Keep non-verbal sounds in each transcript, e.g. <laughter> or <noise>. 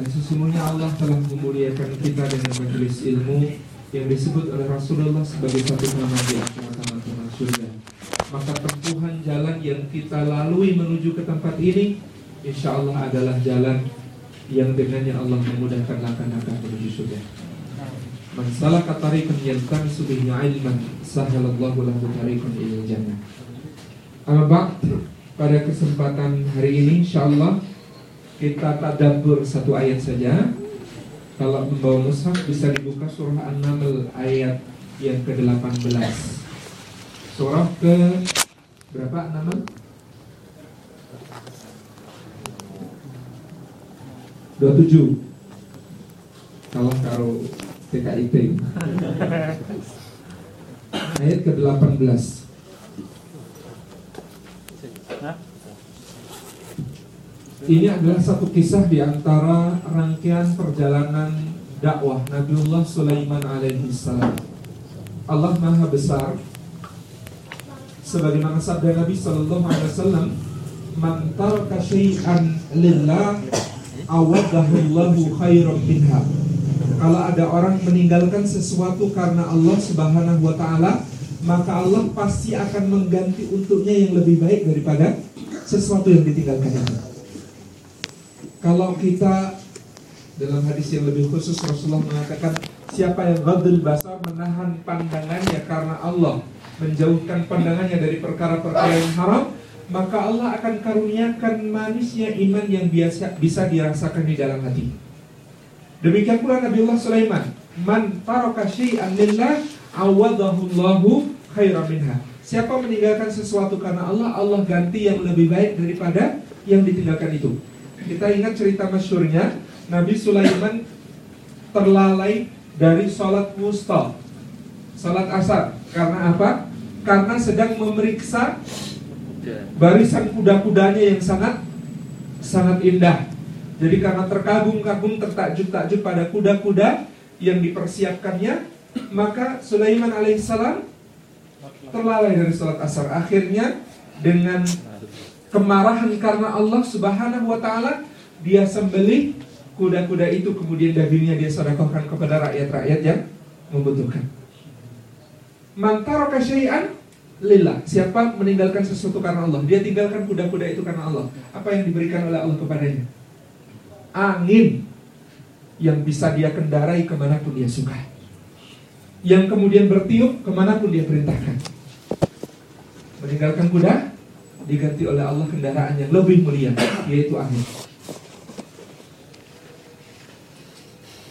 Dan sesungguhnya Allah telah memuliakan kita dengan majelis ilmu yang disebut oleh Rasulullah sebagai satu nama di antara taman-taman surga. Maka tempuhan jalan yang kita lalui menuju ke tempat ini, insya Allah adalah jalan yang dengannya Allah memudahkan langkah-langkah menuju surga. Man salaka tariqan yaltamisu bihi ilman sahalallahu lahu tariqan ila jannah. Pada kesempatan hari ini insyaallah kita tadabbur satu ayat saja. Kalau membawa mushaf bisa dibuka surah An-Naml ayat yang ke-18. Surah ke berapa An-Naml? 27 Kalau karo PKIP <laughs> Ayat ke-18 Ini adalah satu kisah di antara rangkaian perjalanan dakwah Nabiullah Sulaiman alaihi salam. Allah Maha Besar sebagaimana sabda Nabi sallallahu alaihi wasallam, "Man taraka syai'an lillah awadahu khairan minha." Kalau ada orang meninggalkan sesuatu karena Allah Subhanahu wa taala, maka Allah pasti akan mengganti untuknya yang lebih baik daripada sesuatu yang ditinggalkan. Kalau kita dalam hadis yang lebih khusus Rasulullah mengatakan siapa yang ghadul basar menahan pandangannya karena Allah menjauhkan pandangannya dari perkara-perkara yang haram maka Allah akan karuniakan manisnya iman yang biasa bisa dirasakan di dalam hati. Demikian pula Nabiullah Sulaiman, man taraka syai'an lillah awadahu Allahu khairan minha. Siapa meninggalkan sesuatu karena Allah, Allah ganti yang lebih baik daripada yang ditinggalkan itu. Kita ingat cerita masyurnya Nabi Sulaiman terlalai dari sholat wusta Sholat asar. Karena apa? Karena sedang memeriksa Barisan kuda-kudanya yang sangat Sangat indah. Jadi karena terkagum-kagum Tertakjub-takjub pada kuda-kuda Yang dipersiapkannya Maka Sulaiman alaihissalam Terlalai dari sholat asar. Akhirnya dengan kemarahan karena Allah Subhanahu wa taala dia sembelih kuda-kuda itu kemudian dagingnya dia sedekahkan kepada rakyat-rakyat yang membutuhkan. Mantara kasyai'an lillah. Siapa meninggalkan sesuatu karena Allah, dia tinggalkan kuda-kuda itu karena Allah. Apa yang diberikan oleh Allah kepadanya? Angin yang bisa dia kendarai ke mana pun dia suka. Yang kemudian bertiup ke mana pun dia perintahkan. Meninggalkan kuda, diganti oleh Allah kendaraan yang lebih mulia yaitu angin.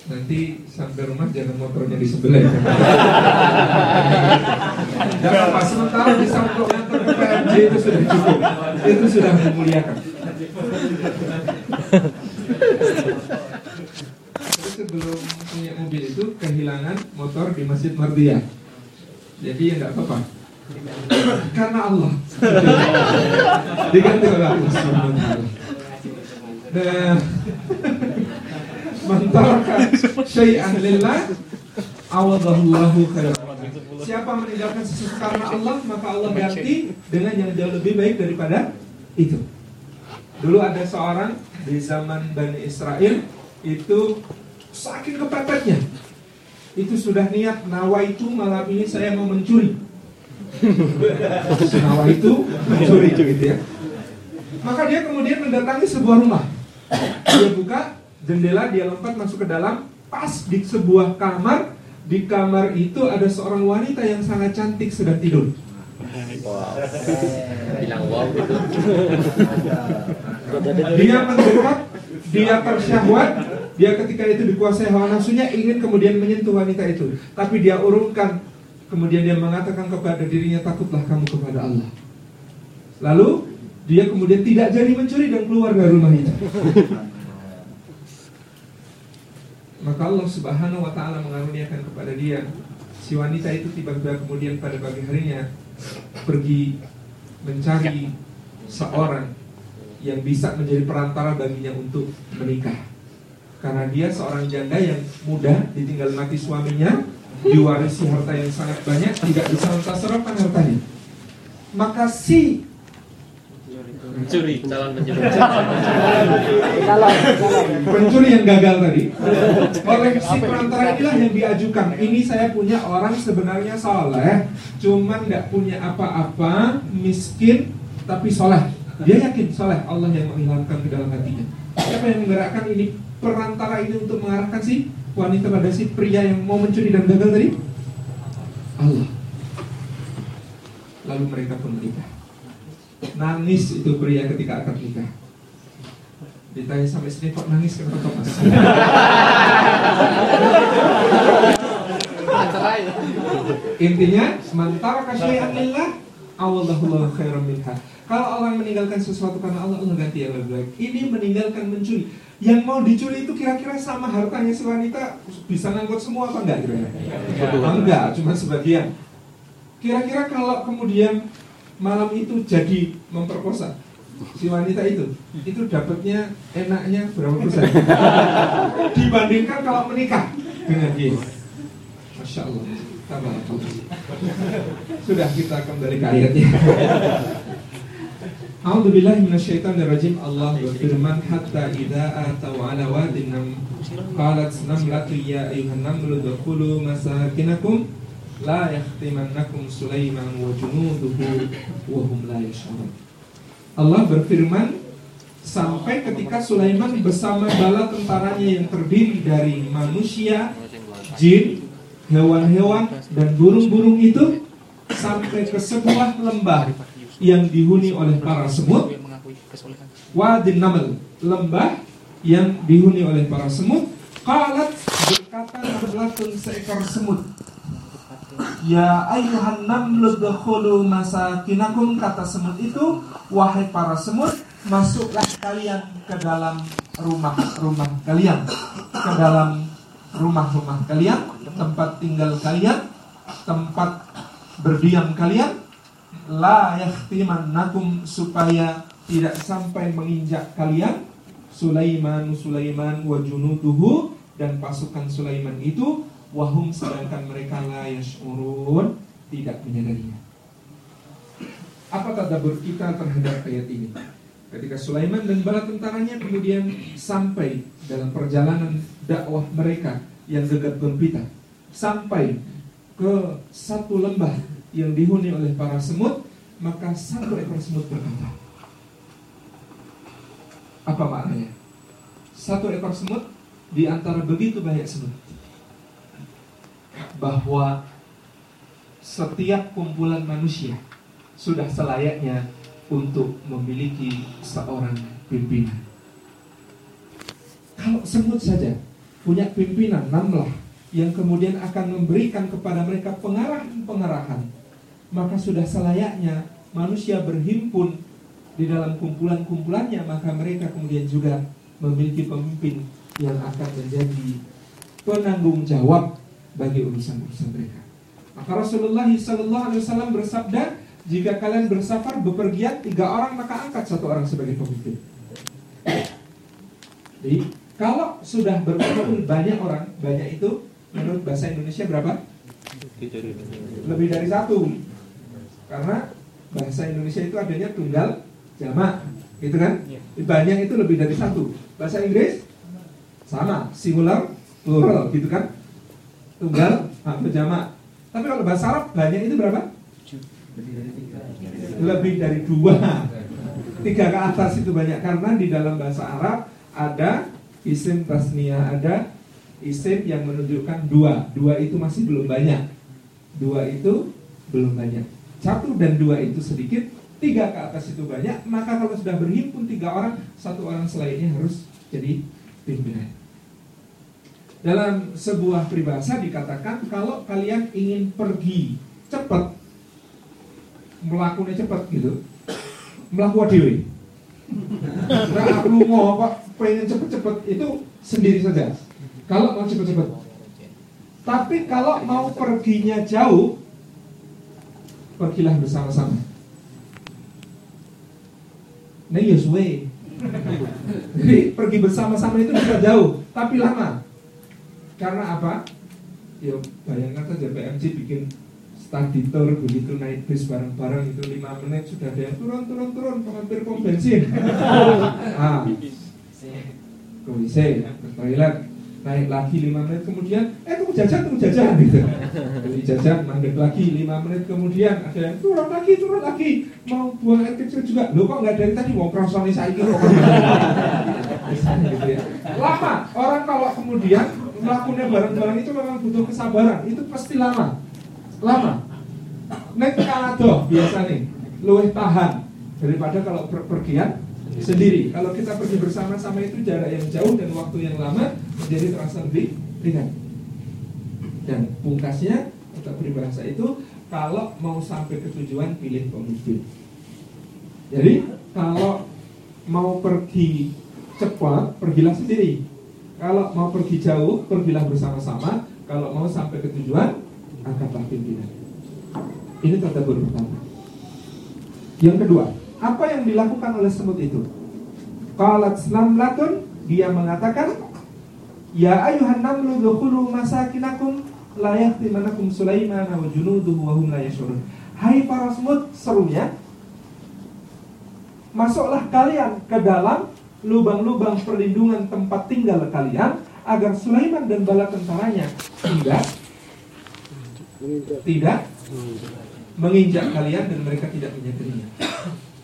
Nanti sampai rumah jangan motornya di sebelah. <laughs> Jangan apa sementara bisa untuk ke PMJ itu sudah cukup. Itu sudah memuliakan. Tapi sebelum punya mobil itu kehilangan motor di Masjid Mardiyah. Jadi ya nggak apa-apa. Karena Allah diganti oleh Allah Subhanahu wa taala. Nah, man taraka syai'an lillah awadallahu khairan. Siapa meninggalkan sesuatu karena Allah, maka Allah ganti dengan yang jauh lebih baik daripada itu. Dulu ada seorang di zaman Bani Israel itu saking kepepetnya itu sudah niat nawa itu malam ini saya mau mencuri Nawa itu mencuri gitu ya. Maka dia kemudian mendatangi sebuah rumah. Dia buka jendela, dia lompat masuk ke dalam, pas di sebuah kamar. Di kamar itu ada seorang wanita yang sangat cantik sedang tidur. Wow. Bilang wow gitu. Dia mendekat, dia tersyahwat, dia ketika itu dikuasai hawa nafsunya ingin kemudian menyentuh wanita itu. Tapi dia urungkan Kemudian dia mengatakan kepada dirinya takutlah kamu kepada Allah. Lalu dia kemudian tidak jadi mencuri dan keluar dari rumah itu. <laughs> Maka Allah Subhanahu wa taala mengaruniakan kepada dia si wanita itu tiba-tiba kemudian pada pagi harinya pergi mencari seorang yang bisa menjadi perantara baginya untuk menikah. Karena dia seorang janda yang muda ditinggal mati suaminya, diwarisi harta yang sangat banyak, tidak bisa mentasarufkan hartanya. Maka si Pencuri, calon pencuri. pencuri yang gagal tadi. Oleh si perantara inilah yang diajukan. Ini saya punya orang sebenarnya soleh cuman nggak punya apa-apa miskin tapi soleh. Dia yakin soleh Allah yang menghilangkan ke dalam hatinya. Siapa yang menggerakkan ini perantara ini untuk mengarahkan si wanita pada si pria yang mau mencuri dan gagal tadi? Allah. Lalu mereka pun menikah. Nangis itu pria ketika akad nikah ditanya sampai sini kok nangis? Kenapa kok mas? <laughs> Intinya sementara kasyai'an lillah awallahu khairan minha kalau orang meninggalkan sesuatu karena Allah Allah ganti yang lebih baik. Ini meninggalkan mencuri. Yang mau dicuri itu kira-kira sama hartanya si wanita bisa ngangkut semua apa enggak kira-kira? Enggak? Cuma sebagian. Kira-kira kalau kemudian malam itu jadi memperkosa si wanita itu itu dapatnya enaknya berapa persen? <laughs> Dibandingkan kalau menikah dengan dia. Masya Allah. Tambah sudah kita kembali ke ayatnya A'udzubillahi minasyaitonirrajim. Allah berfirman hatta idza atau ala wadin nam qalat namlatu ya ayuhan namlu dkhulu masakinakum la yahtimannakum Sulaiman wa junuduhu wa hum la yash'urun. Allah berfirman sampai ketika Sulaiman bersama bala tentaranya yang terdiri dari manusia, jin, hewan-hewan dan burung-burung itu sampai ke sebuah lembah yang dihuni oleh para semut. Wadin Naml lembah yang dihuni oleh para semut. Qalat berkata namlatun seekor semut. Ya ayuhan namlu dkhulu masakinakum kata semut itu. Wahai para semut masuklah kalian ke dalam rumah-rumah kalian. Ke dalam rumah-rumah kalian tempat tinggal kalian tempat berdiam kalian la yahtimannakum supaya tidak sampai menginjak kalian Sulaiman Sulaiman wa junuduhu dan pasukan Sulaiman itu wahum sedangkan mereka la yash'urun tidak menyadarinya. Apa tadabbur kita terhadap ayat ini? Ketika Sulaiman dan bala tentaranya kemudian sampai dalam perjalanan dakwah mereka yang gegap gempita sampai ke satu lembah yang dihuni oleh para semut, maka satu ekor semut berkata, apa maknanya? Satu ekor semut di antara begitu banyak semut bahwa setiap kumpulan manusia sudah selayaknya untuk memiliki seorang pimpinan. Kalau semut saja punya pimpinan namlah yang kemudian akan memberikan kepada mereka pengarahan-pengarahan, maka sudah selayaknya manusia berhimpun di dalam kumpulan-kumpulannya, maka mereka kemudian juga memiliki pemimpin yang akan menjadi penanggung jawab bagi urusan-urusan mereka. Maka Rasulullah SAW bersabda, jika kalian bersafar bepergian tiga orang maka angkat satu orang sebagai pemimpin. Jadi kalau sudah berkumpul banyak orang, banyak itu menurut bahasa Indonesia berapa? Lebih dari satu. Karena bahasa Indonesia itu adanya tunggal jamak, gitu kan? Banyak itu lebih dari satu. Bahasa Inggris sama, singular, plural, gitu kan? tunggal atau jamak. Tapi kalau bahasa Arab banyak itu berapa? Lebih dari dua. Tiga ke atas itu banyak karena di dalam bahasa Arab ada isim tasnia, ada isim yang menunjukkan dua. Dua itu masih belum banyak. Dua itu belum banyak. Satu dan dua itu sedikit, tiga ke atas itu banyak. Maka kalau sudah berhimpun tiga orang, satu orang selainnya harus jadi pimpinan. Dalam sebuah peribahasa dikatakan kalau kalian ingin pergi cepat, melakukannya cepat gitu, melakukan dewi. Nah, aku mau apa pengen cepet-cepet itu sendiri saja. Kalau mau cepet-cepet. Tapi kalau mau perginya jauh, pergilah bersama-sama. Nah, yes way. Jadi pergi bersama-sama itu bisa jauh, tapi lama. Karena apa? Ya bayangkan saja PMC bikin study tour begitu naik bis bareng-bareng itu lima menit sudah ada yang turun turun turun hampir pom bensin <laughs> ah ke WC ke toilet naik lagi lima menit kemudian eh jajan tunggu jajan. Gitu beli jajan mandek lagi lima menit kemudian ada yang turun lagi turun lagi. Mau buang air kecil juga. Lo kok nggak dari tadi? Mau kerosoni saya gitu ya. lama. Orang kalau kemudian melakukannya bareng-bareng itu memang butuh kesabaran. Itu pasti lama. Lama. Nek kalado biasa nih luwih tahan daripada kalau per pergian sendiri. Kalau kita pergi bersama-sama itu jarak yang jauh dan waktu yang lama menjadi terasa lebih ringan dan pungkasnya untuk peribahasa itu kalau mau sampai ke tujuan pilih pemimpin. Jadi kalau mau pergi cepat pergilah sendiri. Kalau mau pergi jauh pergilah bersama-sama. Kalau mau sampai ke tujuan angkatlah pimpinan. Ini tata pertama. Yang kedua apa yang dilakukan oleh semut itu? Qalat namlatun dia mengatakan Ya ayuhan namlu dhukhulu masakinakum la yahtimanakum Sulaiman wa junuduhu wa hum la yashurun. Hai para semut, serunya Masuklah kalian ke dalam lubang-lubang perlindungan tempat tinggal kalian agar Sulaiman dan bala tentaranya tidak tidak menginjak kalian dan mereka tidak menyakitinya.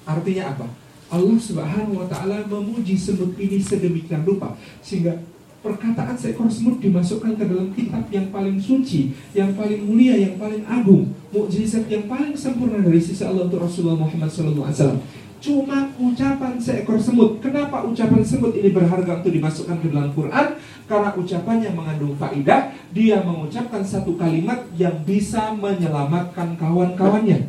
Artinya apa? Allah Subhanahu wa taala memuji semut ini sedemikian rupa sehingga perkataan seekor semut dimasukkan ke dalam kitab yang paling suci, yang paling mulia, yang paling agung, mukjizat yang paling sempurna dari sisi Allah untuk Rasulullah Muhammad SAW. Cuma ucapan seekor semut. Kenapa ucapan semut ini berharga untuk dimasukkan ke dalam Quran? Karena ucapannya mengandung faidah. Dia mengucapkan satu kalimat yang bisa menyelamatkan kawan-kawannya.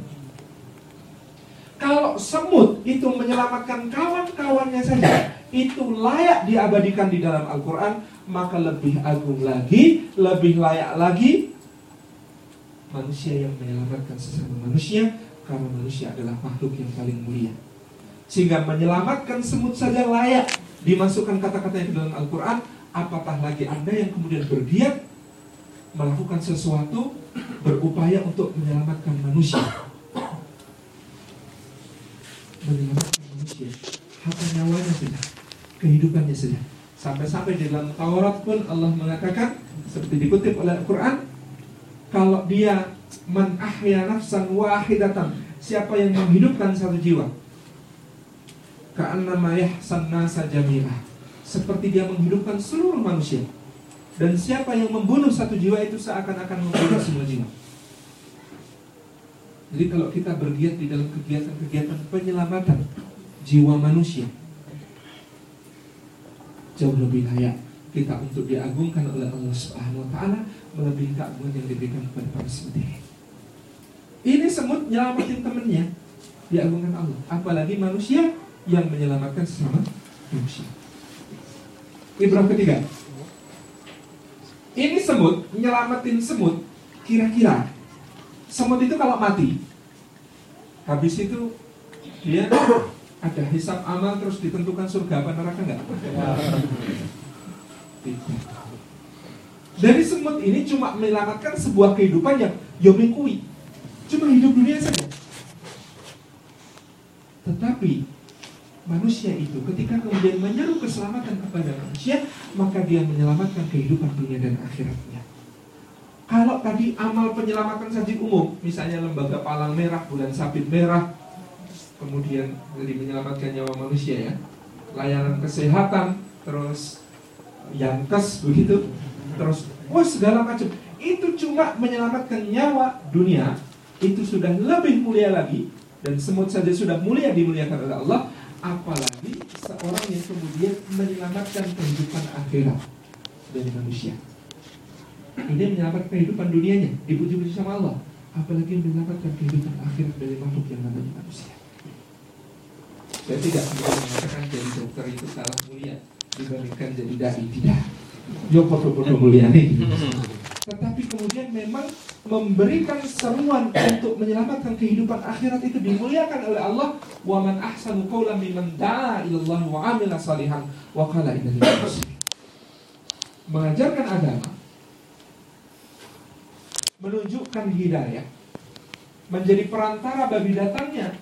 Kalau semut itu menyelamatkan kawan-kawannya saja, itu layak diabadikan di dalam Al-Quran, maka lebih agung lagi, lebih layak lagi manusia yang menyelamatkan sesama manusia, karena manusia adalah makhluk yang paling mulia. Sehingga menyelamatkan semut saja layak dimasukkan kata-kata yang di dalam Al-Quran, apatah lagi Anda yang kemudian bergiat melakukan sesuatu berupaya untuk menyelamatkan manusia menyelamatkan manusia harta nyawanya sudah. Kehidupannya sudah. Sampai-sampai di dalam Taurat pun Allah mengatakan seperti dikutip oleh Al-Quran kalau dia man ahya nafsan wahidatan siapa yang menghidupkan satu jiwa ka'annama yahsan nasa jami'ah seperti dia menghidupkan seluruh manusia. Dan siapa yang membunuh satu jiwa itu seakan-akan membunuh semua jiwa. Jadi kalau kita bergiat di dalam kegiatan-kegiatan penyelamatan jiwa manusia, jauh lebih layak kita untuk diagungkan oleh Allah Subhanahu wa taala melebihi keagungan yang diberikan kepada para semut ini. Semut nyelamatin temennya diagungkan Allah, apalagi manusia yang menyelamatkan sesama manusia. Ibrahim ketiga. Ini semut nyelamatin semut kira-kira semut itu kalau mati habis itu dia ada hisap amal terus ditentukan surga apa neraka enggak? Dari semut ini cuma menyelamatkan sebuah kehidupan yang yomikui Cuma hidup dunia saja. Tetapi manusia itu ketika kemudian menyeru keselamatan kepada manusia Maka dia menyelamatkan kehidupan dunia dan akhiratnya. Kalau tadi amal penyelamatan saji umum, misalnya lembaga palang merah, bulan sabit merah, kemudian jadi menyelamatkan nyawa manusia ya, layanan kesehatan, terus yankes begitu, terus wah segala macam. Itu cuma menyelamatkan nyawa dunia, itu sudah lebih mulia lagi. Dan semut saja sudah mulia dimuliakan oleh Allah, apalagi seorang yang kemudian menyelamatkan kehidupan akhirat dari manusia. Ini menyelamatkan kehidupan dunianya dipuji-puji sama Allah apalagi menyelamatkan kehidupan akhirat dari makhluk yang namanya manusia saya tidak mengatakan jadi dokter itu kalah mulia dibandingkan jadi dai. Tidak. Yo foto-foto mulia. nih <laughs> tetapi kemudian memang memberikan seruan untuk menyelamatkan kehidupan akhirat itu dimuliakan oleh Allah. Wa man ahsanu qawlan mimman da'a ilallah wa amila salihan wa qala mengajarkan agama menunjukkan hidayah menjadi perantara bagi datangnya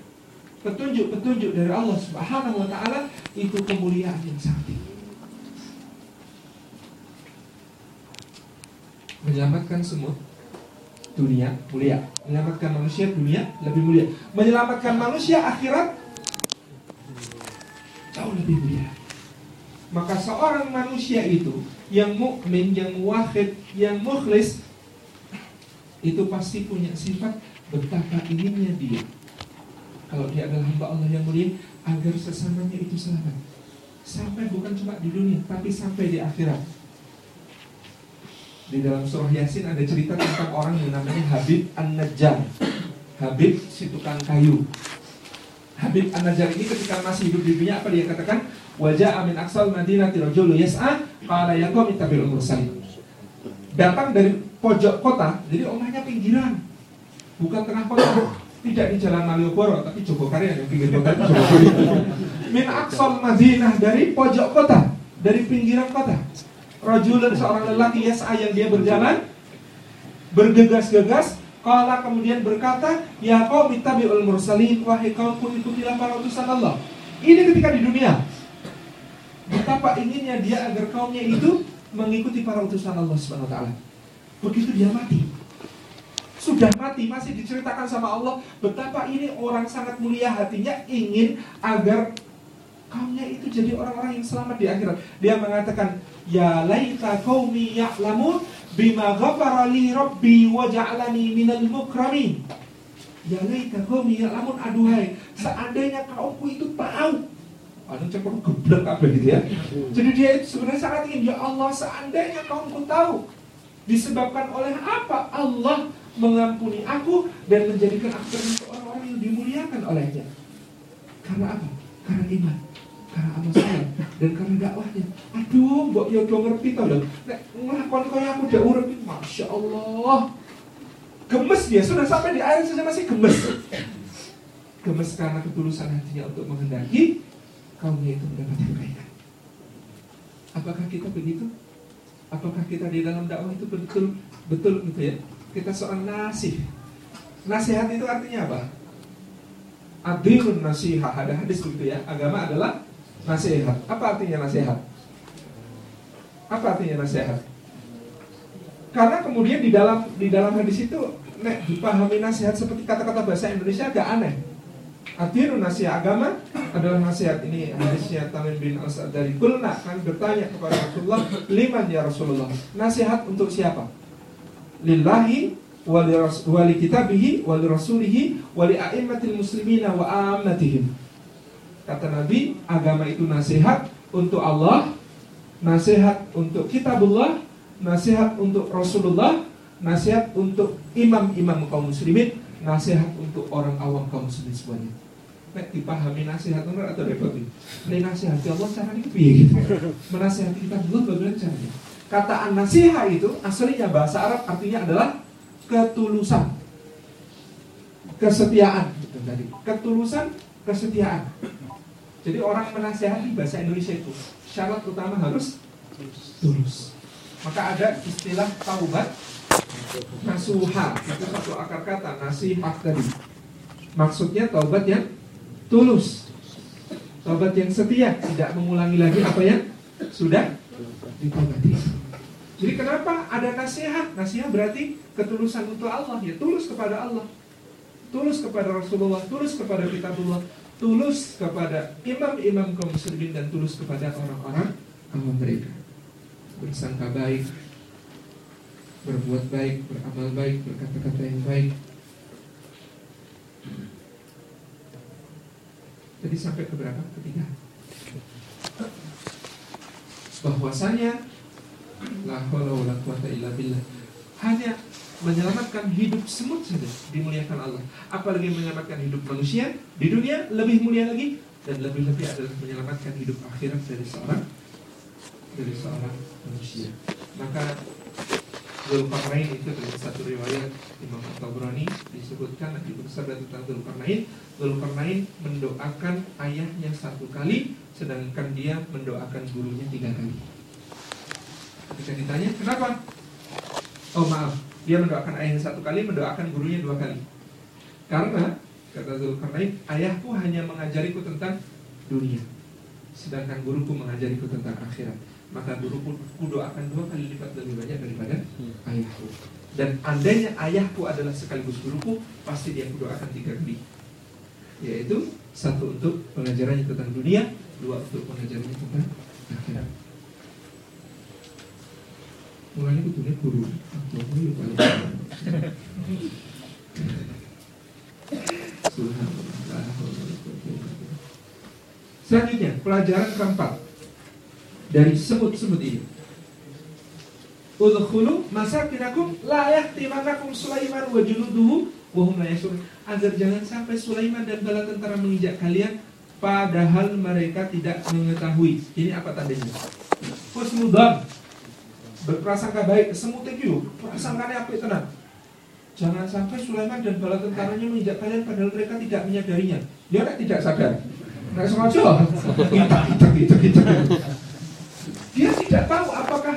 petunjuk-petunjuk dari Allah Subhanahu wa taala itu kemuliaan yang sangat tinggi. Menyelamatkan semua dunia mulia, menyelamatkan manusia dunia lebih mulia, menyelamatkan manusia akhirat jauh lebih mulia. Maka seorang manusia itu yang mukmin, yang wahid, yang mukhlis itu pasti punya sifat betapa inginnya dia kalau dia adalah hamba Allah yang mulia agar sesamanya itu selamat. Sampai bukan cuma di dunia tapi sampai di akhirat. Di dalam surah Yasin ada cerita tentang orang yang namanya Habib An-Najjar. Habib si tukang kayu. Habib An-Najjar ini ketika masih hidup di dunia apa dia katakan? Wajah amin aksal madinah tirojulu yas'a qala ya qawmi tabi'ul mursalin. Datang dari pojok kota jadi omahnya pinggiran. Bukan tengah kota tidak di jalan Malioboro tapi Jogokarya yang pinggir kota. <laughs> Itu min aksal Madinah dari pojok kota dari pinggiran kota. Rajulun seorang lelaki yas'a yang dia berjalan bergegas-gegas Kala kemudian berkata Ya kau biul mursalin Wahai kaumku ikutilah para utusan Allah. Ini ketika di dunia Betapa inginnya dia agar kaumnya itu Mengikuti para utusan Allah Subhanahu Wa Taala. Begitu dia mati sudah mati masih diceritakan sama Allah betapa ini orang sangat mulia hatinya ingin agar kaumnya itu jadi orang-orang yang selamat di akhirat. Dia mengatakan, "Ya laita qaumi ya'lamun bima ghafara li rabbi wa ja'alani minal mukramin." Ya laita qaumi ya'lamun aduhai, seandainya kaumku itu tahu ada cepet geblek apa gitu ya. Jadi dia itu sebenarnya sangat ingin ya Allah seandainya kaumku tahu disebabkan oleh apa Allah mengampuni aku dan menjadikan aku termasuk orang-orang yang dimuliakan olehnya. Karena apa? Karena iman, karena amal soleh dan karena dakwahnya. Aduh, mbok yo do ngerti tau lho. Nek nglakon kaya aku udah urip Masya Allah. Gemes dia sudah sampai di air saja masih gemes. Gemes karena ketulusan hatinya untuk menghendaki kaumnya itu mendapat kebaikan. Apakah kita begitu? Apakah kita di dalam dakwah itu betul betul gitu ya? Kita seorang nasih. Nasihat itu artinya apa? Adilun nasihat ada hadis begitu ya. Agama adalah nasihat. Apa artinya nasihat? Apa artinya nasihat? Karena kemudian di dalam di dalam hadis itu nek dipahami nasihat seperti kata-kata bahasa Indonesia agak aneh. Adilun nasihat agama adalah nasihat ini hadisnya Tamim bin Al dari Kulna kan bertanya kepada Rasulullah liman ya Rasulullah nasihat untuk siapa? Lillahi wali kitabihi wali rasulihi wali a'immatil muslimina wa ammatihim. Kata Nabi, agama itu nasihat untuk Allah, nasihat untuk kitabullah, nasihat untuk Rasulullah, nasihat untuk imam-imam kaum muslimin, nasihat untuk orang awam kaum muslimin semuanya. Nek dipahami nasihat atau repot ini? Nasihat Allah caranya piye gitu. Menasihati kitabullah bagaimana caranya? Kata an-nasiha itu aslinya bahasa Arab artinya adalah ketulusan. Kesetiaan gitu tadi. Ketulusan, kesetiaan. Jadi orang menasihati bahasa Indonesia itu syarat utama harus tulus. Maka ada istilah taubat nasuha itu satu akar kata nasihat tadi. Maksudnya taubat yang tulus, taubat yang setia, tidak mengulangi lagi apa yang sudah ditaubati. Jadi kenapa ada nasihat? Nasihat berarti ketulusan untuk Allah ya, tulus kepada Allah. Tulus kepada Rasulullah, tulus kepada kitabullah, tulus kepada imam-imam kaum muslimin dan tulus kepada orang-orang awam mereka. Bersangka baik, berbuat baik, beramal baik, berkata-kata yang baik. Jadi sampai ke berapa? Ketiga. Bahwasanya La haula quwata illa billah. Hanya menyelamatkan hidup semut saja dimuliakan Allah. Apalagi menyelamatkan hidup manusia di dunia lebih mulia lagi dan lebih-lebih adalah menyelamatkan hidup akhirat dari seorang dari seorang manusia. Maka Zulkarnain itu dalam satu riwayat Imam At-Tabrani disebutkan di bersabda tentang Zulkarnain Zulkarnain mendoakan ayahnya satu kali sedangkan dia mendoakan gurunya tiga kali Ketika ditanya, kenapa? Oh maaf, dia mendoakan ayahnya satu kali, mendoakan gurunya dua kali. Karena kata Zulkarnain, ayahku hanya mengajariku tentang dunia, sedangkan guruku mengajariku tentang akhirat. Maka guruku doakan dua kali lipat lebih banyak daripada ayahku. Dan andainya ayahku adalah sekaligus guruku, pasti dia doakan tiga kali. Yaitu satu untuk pengajarannya tentang dunia, dua untuk pengajarannya tentang akhirat. Mulanya betulnya guru, atau guru paling Selanjutnya, pelajaran keempat dari semut-semut ini. Udkhulu masakinakum la yahtimanakum Sulaiman wa junuduhu wa hum la. Agar jangan sampai Sulaiman dan bala tentara menginjak kalian padahal mereka tidak mengetahui. Ini apa tandanya? Husnudzan. Berprasangka baik, semut itu prasangkanya apa tenang. Jangan sampai Sulaiman dan bala tentaranya menginjak kalian padahal mereka tidak menyadarinya. Dia tidak sadar. Nggak sengaja. Kita, kita, kita, kita. Dia tidak tahu apakah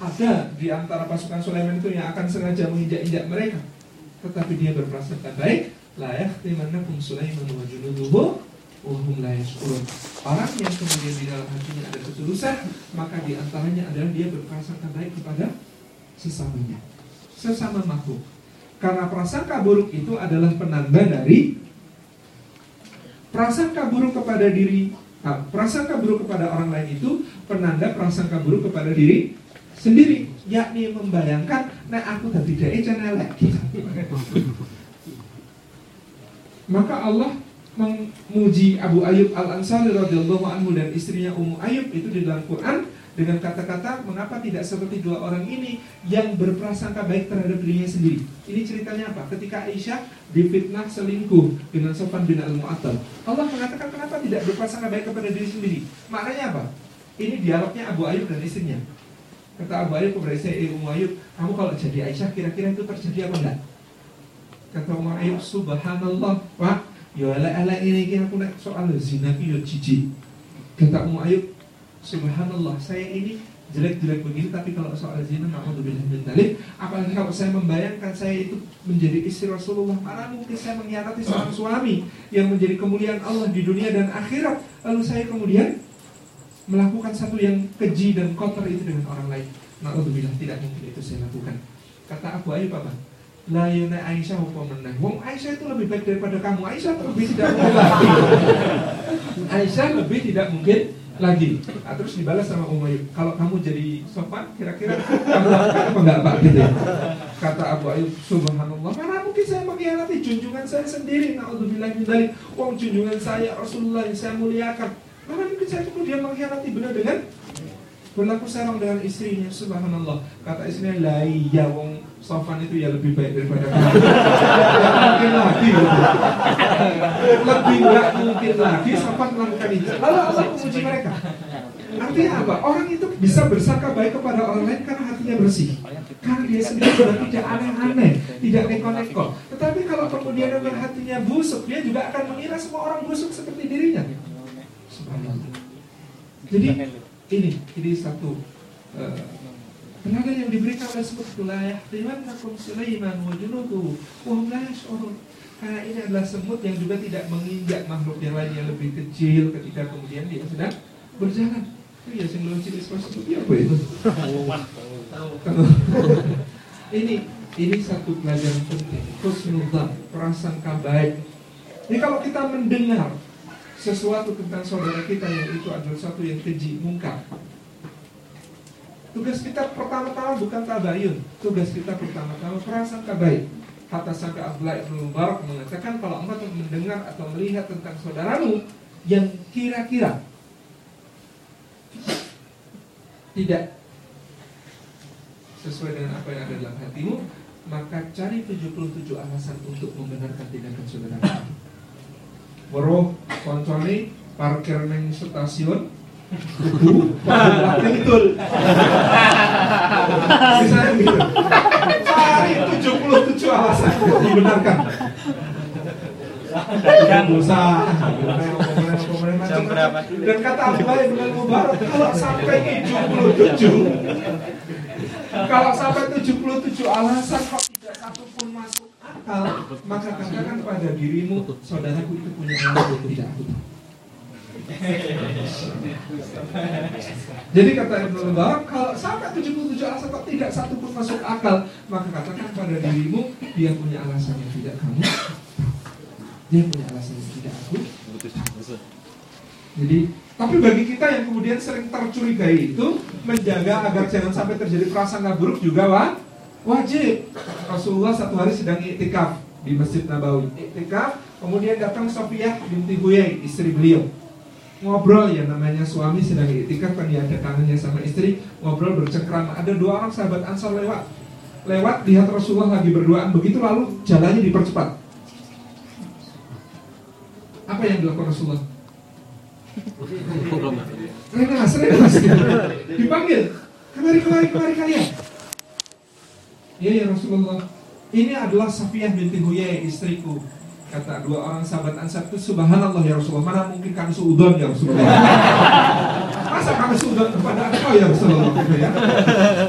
ada di antara pasukan Sulaiman itu yang akan sengaja menginjak-injak mereka. Tetapi dia berprasangka baik. Layak timanakum Sulaiman wa junuduhu Wahum la yashkurun Orang yang kemudian di dalam hatinya ada ketulusan Maka di antaranya adalah dia berprasangka baik kepada sesamanya Sesama makhluk Karena prasangka buruk itu adalah penanda dari Prasangka buruk kepada diri nah, Prasangka buruk kepada orang lain itu Penanda prasangka buruk kepada diri sendiri Yakni membayangkan Nah aku tadi tidak channel gitu. <laughs> Maka Allah memuji Abu Ayyub Al Ansari radhiyallahu anhu dan istrinya Ummu Ayyub itu di dalam Quran dengan kata-kata mengapa tidak seperti dua orang ini yang berprasangka baik terhadap dirinya sendiri. Ini ceritanya apa? Ketika Aisyah difitnah selingkuh dengan Sofan bin Al-Mu'attal. Allah mengatakan kenapa tidak berprasangka baik kepada diri sendiri? Maknanya apa? Ini dialognya Abu Ayyub dan istrinya. Kata Abu Ayyub kepada istri Ummu Ayyub, kamu kalau jadi Aisyah kira-kira itu terjadi apa enggak? Kata Ummu Ayyub, subhanallah, Pak, Ya ala-ala ini kan aku nak soal zina ki yo cici. Kata Ummu Ayub, subhanallah, saya ini jelek-jelek begini tapi kalau soal zina naudzubillah min dzalik, apalagi kalau saya membayangkan saya itu menjadi istri Rasulullah, mana mungkin saya mengkhianati seorang suami yang menjadi kemuliaan Allah di dunia dan akhirat, lalu saya kemudian melakukan satu yang keji dan kotor itu dengan orang lain. Naudzubillah tidak mungkin itu saya lakukan. Kata Abu Ayub apa? La yuna Aisyah hukum menang. Wong Aisyah itu lebih baik daripada kamu. Aisyah lebih tidak mungkin lagi. <laughs> Aisyah lebih tidak mungkin lagi. Nah, terus dibalas sama Umayyub. Kalau kamu jadi sopan, kira-kira kamu <laughs> lakukan apa enggak Pak? Gitu ya. Kata Abu Ayyub, Subhanallah, mana mungkin saya mengkhianati junjungan saya sendiri. Naudzubillah min dzalik. Wong junjungan saya Rasulullah yang saya muliakan. Mana mungkin saya kemudian mengkhianati benar dengan berlaku serong dengan istrinya. Subhanallah. Kata istrinya, la iya wong Sofan itu ya lebih baik daripada kamu. <laughs> mungkin lagi. <laughs> Lebih nggak mungkin lagi Sofan melakukan itu. Lalu Allah memuji mereka. Artinya apa? Orang itu bisa bersangka baik kepada orang lain karena hatinya bersih. Karena dia sendiri sudah tidak aneh-aneh, tidak neko-neko. Tetapi kalau kemudian memang hatinya busuk, dia juga akan mengira semua orang busuk seperti dirinya. Subhanallah. Jadi ini, ini satu uh, Tenaga yang diberikan oleh sebut wilayah Rimannakum Sulaiman wa junudu Wahum la yash'urun Karena ini adalah semut yang juga tidak menginjak makhluk yang lain yang lebih kecil ketika kemudian dia sedang berjalan. Itu ya sing lucu seperti apa itu? <laughs> ini ini satu pelajaran penting. Husnudzan, prasangka baik. Ini kalau kita mendengar sesuatu tentang saudara kita yang itu adalah sesuatu yang keji, mungkar, Tugas kita pertama-tama bukan tabayun. Tugas kita pertama-tama prasangka baik Kata sangka Abdullah Ibn Mubarak mengatakan Kalau engkau mendengar atau melihat tentang saudaramu Yang kira-kira Tidak Sesuai dengan apa yang ada dalam hatimu Maka cari 77 alasan untuk membenarkan tindakan saudara Weruh koncone parkir neng stasiun betul. Misalnya gitu. Cari 77 alasan untuk membenarkan. Dosa. Jam berapa? Dan kata Allah dengan Mubarak kalau sampai 77 kalau sampai 77 alasan kok akal maka katakan pada dirimu, saudaraku itu punya alasan tidak. Jadi kata Ibnu Mubarak, kalau sampai 77 alasan kok tidak satu pun masuk akal, maka katakan pada dirimu, dia punya alasan yang tidak kamu. Dia punya alasan yang tidak aku Jadi, tapi bagi kita yang kemudian sering tercurigai itu, menjaga agar jangan sampai terjadi prasangka buruk juga wah, wajib. Rasulullah satu hari sedang iktikaf di Masjid Nabawi. Iktikaf, kemudian datang Sofiyah binti Huyai, istri beliau. Ngobrol ya namanya suami sedang iktikaf kan dia ada kangennya sama istri. Ngobrol bercengkrama. Ada dua orang sahabat ansar lewat. Lewat lihat Rasulullah lagi berduaan. Begitu lalu jalannya dipercepat. Apa yang dilakukan Rasulullah? Renas, Renas dipanggil. Kemari kemari kemari kalian iya ya Rasulullah. Ini adalah Safiyah binti Huyai istriku. Kata dua orang sahabat Ansar itu subhanallah ya Rasulullah mana mungkin kami suudon ya Rasulullah? <laughs> Masa kami suudon kepada engkau ya Rasulullah? Gitu ya.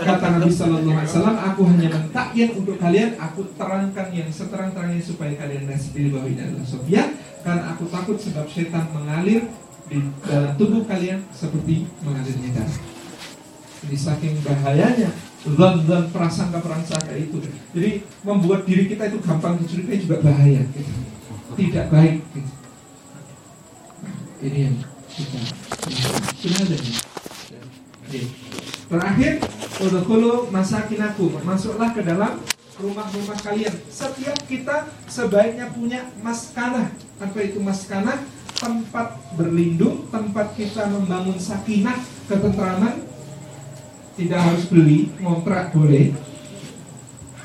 Kata Nabi Sallallahu Alaihi Wasallam aku hanya mentakyin untuk kalian aku terangkan yang seterang-terangnya supaya kalian sendiri bahwa ini adalah Sofia karena aku takut sebab setan mengalir di dalam tubuh kalian seperti mengalirnya darah. Ini saking bahayanya dan prasangka-prasangka itu. Jadi membuat diri kita itu gampang dicurigai juga bahaya. Gitu tidak baik. Gitu. ini yang kita terakhir udhulu masakinaku. Masuklah ke dalam rumah-rumah kalian. Setiap kita sebaiknya punya maskanah apa itu maskanah tempat berlindung tempat kita membangun sakinah ketentraman tidak harus beli ngontrak boleh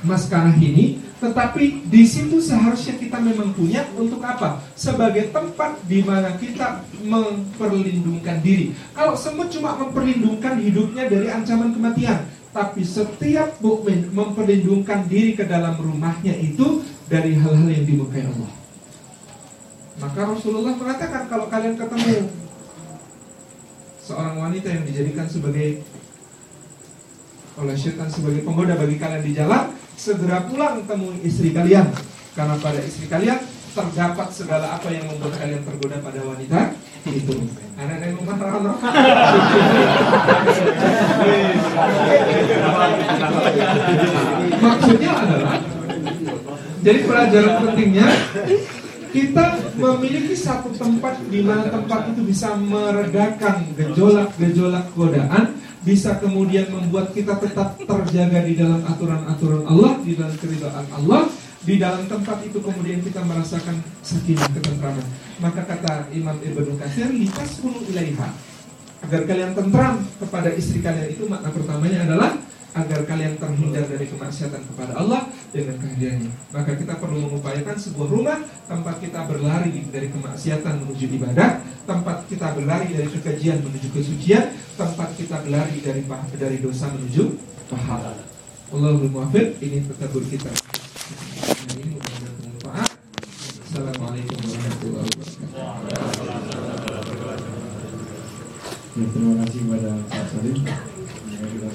maskanah ini tetapi di situ seharusnya kita memang punya untuk apa? Sebagai tempat di mana kita memperlindungkan diri. Kalau semut cuma memperlindungkan hidupnya dari ancaman kematian, tapi setiap mukmin memperlindungkan diri ke dalam rumahnya itu dari hal-hal yang dimurkai Allah. Maka Rasulullah mengatakan kalau kalian ketemu seorang wanita yang dijadikan sebagai oleh syaitan sebagai penggoda bagi kalian di jalan, segera pulang temui istri kalian karena pada istri kalian terdapat segala apa yang membuat kalian tergoda pada wanita itu. Anak yang rumah rano. Maksudnya adalah jadi pelajaran pentingnya kita memiliki satu tempat di mana tempat itu bisa meredakan gejolak-gejolak godaan bisa kemudian membuat kita tetap terjaga di dalam aturan-aturan Allah, di dalam keridhaan Allah, di dalam tempat itu kemudian kita merasakan sakinah ketentraman. Maka kata Imam Ibnu Katsir, lipas pun ilaiha. Agar kalian tentram kepada istri kalian itu makna pertamanya adalah agar kalian terhindar dari kemaksiatan kepada Allah dengan kehadirannya. Maka kita perlu mengupayakan sebuah rumah tempat kita berlari dari kemaksiatan menuju ibadah, tempat kita berlari dari kekejian menuju kesucian, tempat kita berlari dari dari dosa menuju pahala. Allahul muwaffiq ini tetabur kita. Ini. Assalamualaikum warahmatullahi wabarakatuh. Ya, terima kasih kepada Pak Salim.